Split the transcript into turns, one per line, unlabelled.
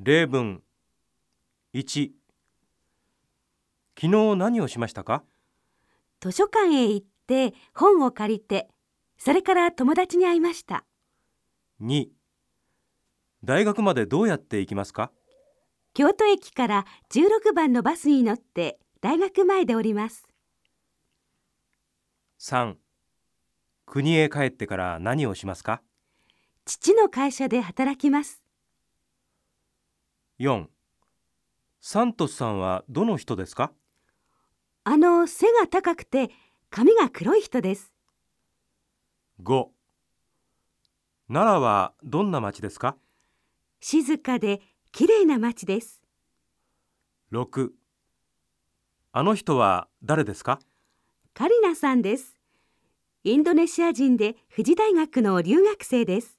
例文。1昨日何をしましたか？
図書館へ行って本を借りて、それから友達に会いました。
2大学までどうやって行きますか？
京都駅から16番のバスに乗って大学前で降ります。
3国へ帰ってから何をしますか？
父の会社で働きます。
4サントスさんはどの人ですか？
あの背が高くて髪が黒い人です。
5奈良はどんな町ですか？
静かで綺麗な街です。
6あの人は誰ですか？
カリナさんです。インドネシア人で富士大学の留学生です。